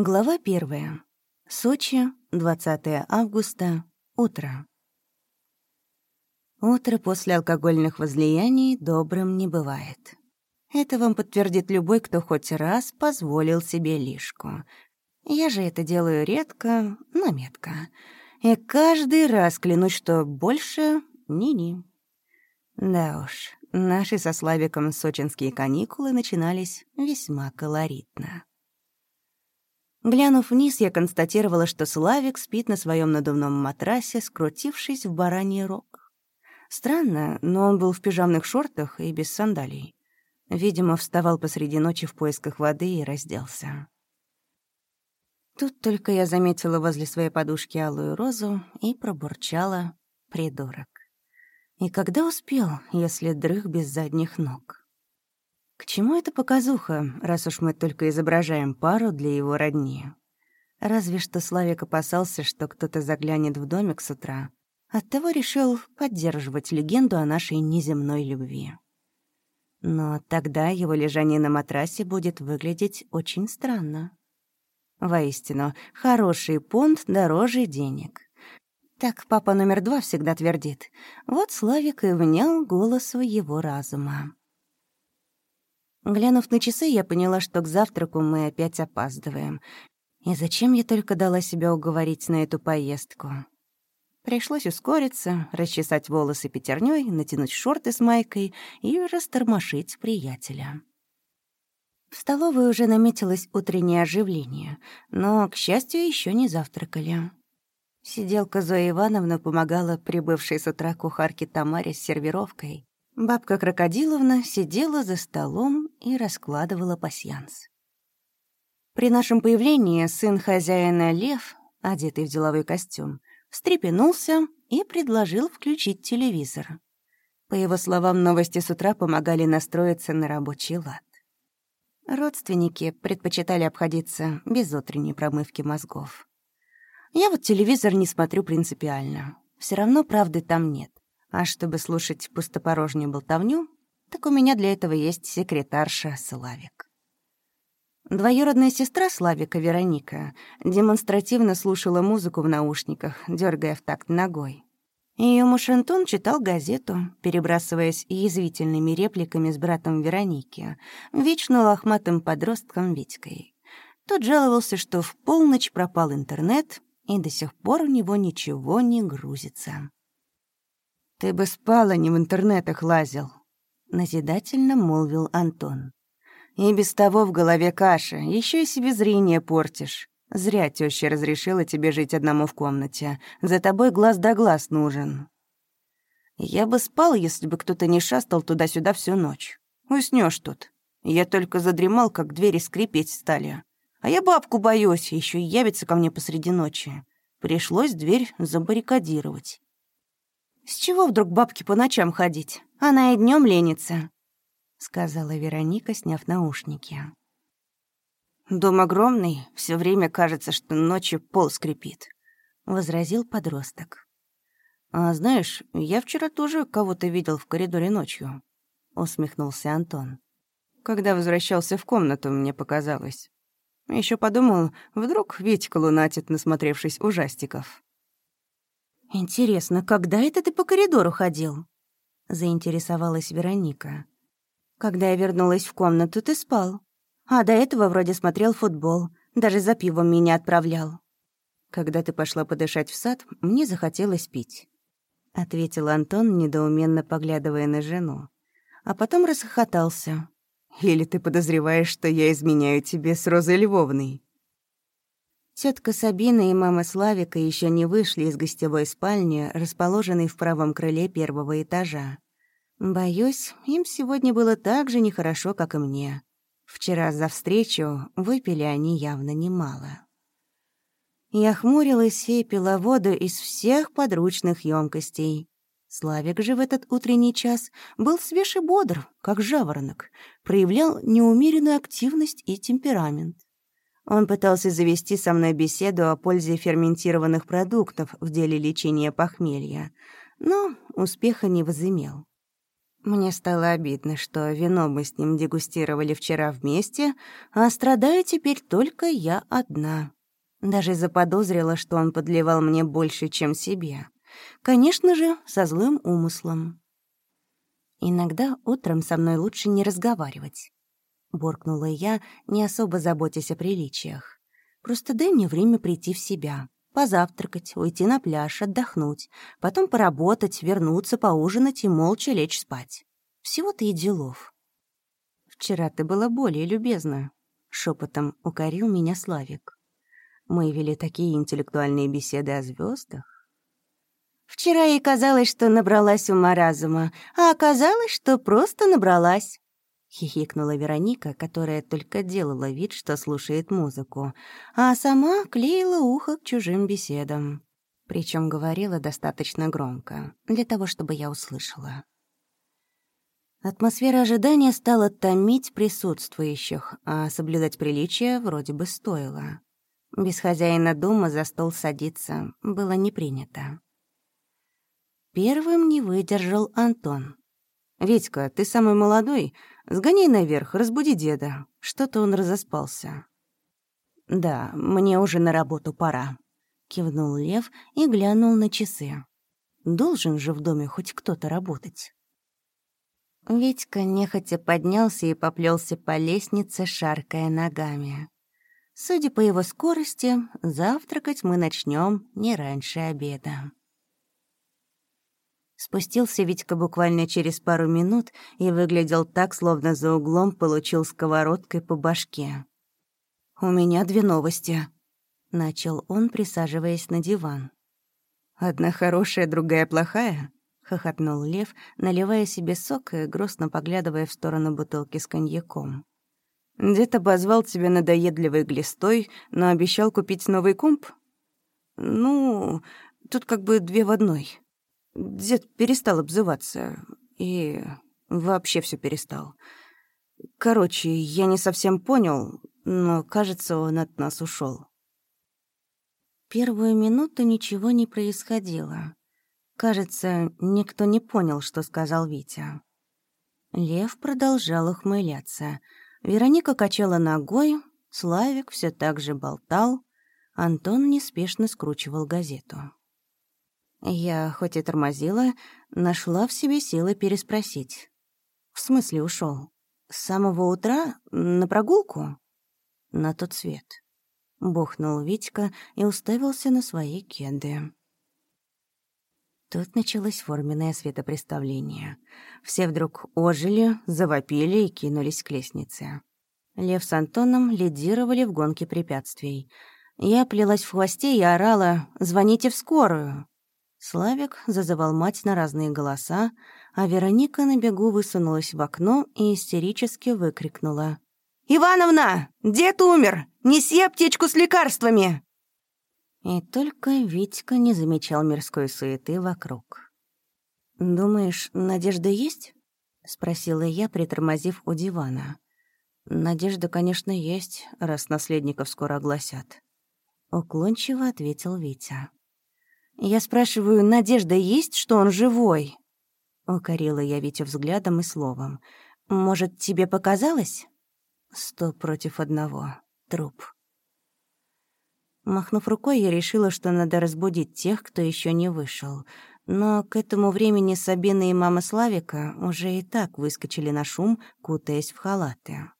Глава первая. Сочи, 20 августа, утро. Утро после алкогольных возлияний добрым не бывает. Это вам подтвердит любой, кто хоть раз позволил себе лишку. Я же это делаю редко, но метко. И каждый раз клянусь, что больше ни-ни. Да уж, наши со Славиком сочинские каникулы начинались весьма колоритно. Глянув вниз, я констатировала, что Славик спит на своем надувном матрасе, скрутившись в бараний рог. Странно, но он был в пижамных шортах и без сандалий. Видимо, вставал посреди ночи в поисках воды и разделся. Тут только я заметила возле своей подушки алую розу и пробурчала «придурок». И когда успел, если дрых без задних ног? К чему эта показуха, раз уж мы только изображаем пару для его родни? Разве что Славик опасался, что кто-то заглянет в домик с утра. Оттого решил поддерживать легенду о нашей неземной любви. Но тогда его лежание на матрасе будет выглядеть очень странно. Воистину, хороший понт дороже денег. Так папа номер два всегда твердит. Вот Славик и внял голосу его разума. Глянув на часы, я поняла, что к завтраку мы опять опаздываем. И зачем я только дала себя уговорить на эту поездку? Пришлось ускориться, расчесать волосы пятерней, натянуть шорты с майкой и растормошить приятеля. В столовой уже наметилось утреннее оживление, но, к счастью, еще не завтракали. Сиделка Зоя Ивановна помогала прибывшей с утра кухарке Тамаре с сервировкой. Бабка Крокодиловна сидела за столом и раскладывала пасьянс. При нашем появлении сын хозяина Лев, одетый в деловой костюм, встрепенулся и предложил включить телевизор. По его словам, новости с утра помогали настроиться на рабочий лад. Родственники предпочитали обходиться без утренней промывки мозгов. Я вот телевизор не смотрю принципиально. Все равно правды там нет. А чтобы слушать пустопорожнюю болтовню, так у меня для этого есть секретарша Славик. Двоюродная сестра Славика, Вероника, демонстративно слушала музыку в наушниках, дергая в такт ногой. Ее муж Антон читал газету, перебрасываясь язвительными репликами с братом Вероники, вечно лохматым подростком Витькой. Тот жаловался, что в полночь пропал интернет, и до сих пор у него ничего не грузится. «Ты бы спала, не в интернетах лазил», — назидательно молвил Антон. «И без того в голове каша, еще и себе зрение портишь. Зря теща разрешила тебе жить одному в комнате. За тобой глаз да глаз нужен. Я бы спал, если бы кто-то не шастал туда-сюда всю ночь. Уснешь тут. Я только задремал, как двери скрипеть стали. А я бабку боюсь, еще и явится ко мне посреди ночи. Пришлось дверь забаррикадировать. «С чего вдруг бабке по ночам ходить? Она и днем ленится», — сказала Вероника, сняв наушники. «Дом огромный, все время кажется, что ночью пол скрипит», — возразил подросток. «А знаешь, я вчера тоже кого-то видел в коридоре ночью», — усмехнулся Антон. «Когда возвращался в комнату, мне показалось. Еще подумал, вдруг Витька лунатит, насмотревшись ужастиков». «Интересно, когда это ты по коридору ходил?» — заинтересовалась Вероника. «Когда я вернулась в комнату, ты спал. А до этого вроде смотрел футбол, даже за пивом меня отправлял. Когда ты пошла подышать в сад, мне захотелось пить. Ответил Антон, недоуменно поглядывая на жену. А потом расхохотался. Или ты подозреваешь, что я изменяю тебе с Розой Львовной? Тетка Сабина и мама Славика еще не вышли из гостевой спальни, расположенной в правом крыле первого этажа. Боюсь, им сегодня было так же нехорошо, как и мне. Вчера за встречу выпили они явно немало. Я хмурилась и пила воду из всех подручных емкостей. Славик же в этот утренний час был свеж и бодр, как жаворонок, проявлял неумеренную активность и темперамент. Он пытался завести со мной беседу о пользе ферментированных продуктов в деле лечения похмелья, но успеха не возымел. Мне стало обидно, что вино мы с ним дегустировали вчера вместе, а страдаю теперь только я одна. Даже заподозрила, что он подливал мне больше, чем себе. Конечно же, со злым умыслом. Иногда утром со мной лучше не разговаривать. Буркнула я, не особо заботясь о приличиях. Просто дай мне время прийти в себя. Позавтракать, уйти на пляж, отдохнуть, потом поработать, вернуться, поужинать и молча лечь спать. Всего-то и делов. «Вчера ты была более любезна», — шепотом укорил меня Славик. Мы вели такие интеллектуальные беседы о звездах. Вчера ей казалось, что набралась ума разума, а оказалось, что просто набралась. Хихикнула Вероника, которая только делала вид, что слушает музыку, а сама клеила ухо к чужим беседам. Причем говорила достаточно громко, для того, чтобы я услышала. Атмосфера ожидания стала томить присутствующих, а соблюдать приличие вроде бы стоило. Без хозяина дома за стол садиться было не принято. Первым не выдержал Антон. «Витька, ты самый молодой. Сгоняй наверх, разбуди деда. Что-то он разоспался». «Да, мне уже на работу пора», — кивнул Лев и глянул на часы. «Должен же в доме хоть кто-то работать». Витька нехотя поднялся и поплелся по лестнице, шаркая ногами. Судя по его скорости, завтракать мы начнем не раньше обеда. Спустился Витька буквально через пару минут и выглядел так, словно за углом получил сковородкой по башке. «У меня две новости», — начал он, присаживаясь на диван. «Одна хорошая, другая плохая?» — хохотнул Лев, наливая себе сок и грустно поглядывая в сторону бутылки с коньяком. «Дед обозвал тебя надоедливой глистой, но обещал купить новый комп?» «Ну, тут как бы две в одной», Дед перестал обзываться и вообще все перестал. Короче, я не совсем понял, но, кажется, он от нас ушел. Первую минуту ничего не происходило. Кажется, никто не понял, что сказал Витя. Лев продолжал ухмыляться. Вероника качала ногой, Славик все так же болтал, Антон неспешно скручивал газету. Я, хоть и тормозила, нашла в себе силы переспросить. «В смысле ушел? С самого утра? На прогулку?» «На тот свет». Бухнул Витька и уставился на свои кеды. Тут началось форменное светопреставление. Все вдруг ожили, завопили и кинулись к лестнице. Лев с Антоном лидировали в гонке препятствий. Я плелась в хвосте и орала «Звоните в скорую!» Славик зазывал мать на разные голоса, а Вероника на бегу высунулась в окно и истерически выкрикнула. «Ивановна! Дед умер! Неси аптечку с лекарствами!» И только Витька не замечал мирской суеты вокруг. «Думаешь, надежда есть?» — спросила я, притормозив у дивана. «Надежда, конечно, есть, раз наследников скоро огласят». Уклончиво ответил Витя. Я спрашиваю, надежда есть, что он живой? Укорила я Витю взглядом и словом. Может, тебе показалось? Сто против одного. Труп. Махнув рукой, я решила, что надо разбудить тех, кто еще не вышел. Но к этому времени Сабина и мама Славика уже и так выскочили на шум, кутаясь в халаты.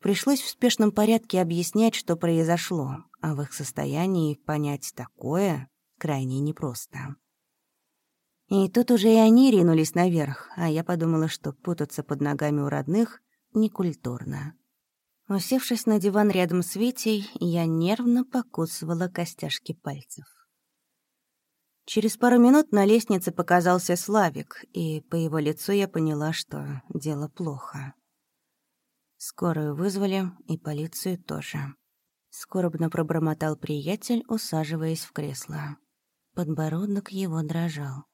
Пришлось в спешном порядке объяснять, что произошло, а в их состоянии понять такое крайне непросто. И тут уже и они ринулись наверх, а я подумала, что путаться под ногами у родных некультурно. Усевшись на диван рядом с Витей, я нервно покусывала костяшки пальцев. Через пару минут на лестнице показался Славик, и по его лицу я поняла, что дело плохо. Скорую вызвали, и полицию тоже. Скорбно пробормотал приятель, усаживаясь в кресло. Подбородок его дрожал.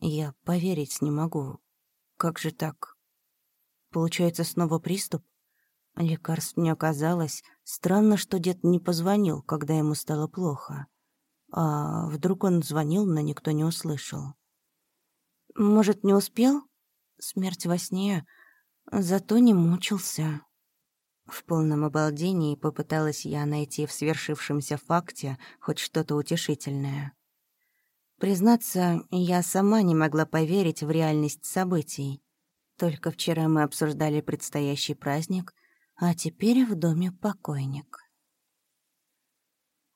Я поверить не могу. Как же так? Получается, снова приступ? Лекарств не оказалось. Странно, что дед не позвонил, когда ему стало плохо. А вдруг он звонил, но никто не услышал. «Может, не успел?» — смерть во сне, зато не мучился. В полном обалдении попыталась я найти в свершившемся факте хоть что-то утешительное. Признаться, я сама не могла поверить в реальность событий. Только вчера мы обсуждали предстоящий праздник, а теперь в доме покойник.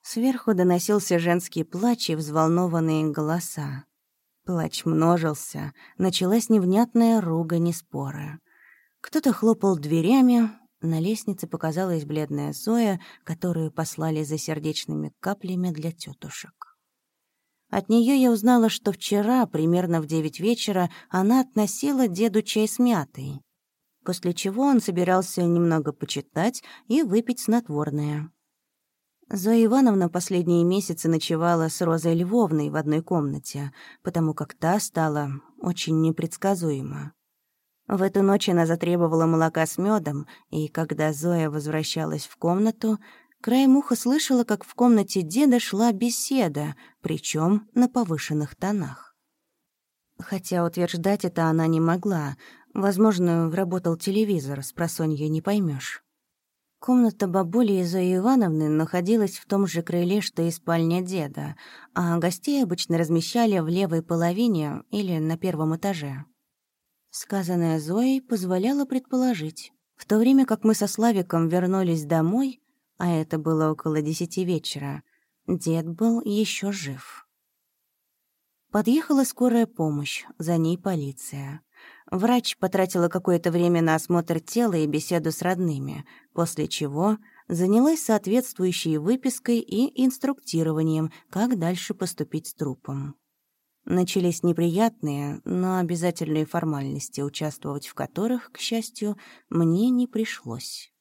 Сверху доносился женский плач и взволнованные голоса. Плач множился, началась невнятная ругань и споры. Кто-то хлопал дверями, на лестнице показалась бледная Зоя, которую послали за сердечными каплями для тетушек. От нее я узнала, что вчера, примерно в девять вечера, она относила деду чай с мятой, после чего он собирался немного почитать и выпить снотворное. Зоя Ивановна последние месяцы ночевала с Розой Львовной в одной комнате, потому как та стала очень непредсказуема. В эту ночь она затребовала молока с медом, и когда Зоя возвращалась в комнату, краем уха слышала, как в комнате деда шла беседа, причем на повышенных тонах. Хотя утверждать это она не могла. Возможно, работал телевизор, с просонья не поймешь. Комната бабули и Зои Ивановны находилась в том же крыле, что и спальня деда, а гостей обычно размещали в левой половине или на первом этаже. Сказанное Зоей позволяло предположить. В то время как мы со Славиком вернулись домой, а это было около десяти вечера, дед был еще жив. Подъехала скорая помощь, за ней полиция. Врач потратила какое-то время на осмотр тела и беседу с родными, после чего занялась соответствующей выпиской и инструктированием, как дальше поступить с трупом. Начались неприятные, но обязательные формальности, участвовать в которых, к счастью, мне не пришлось.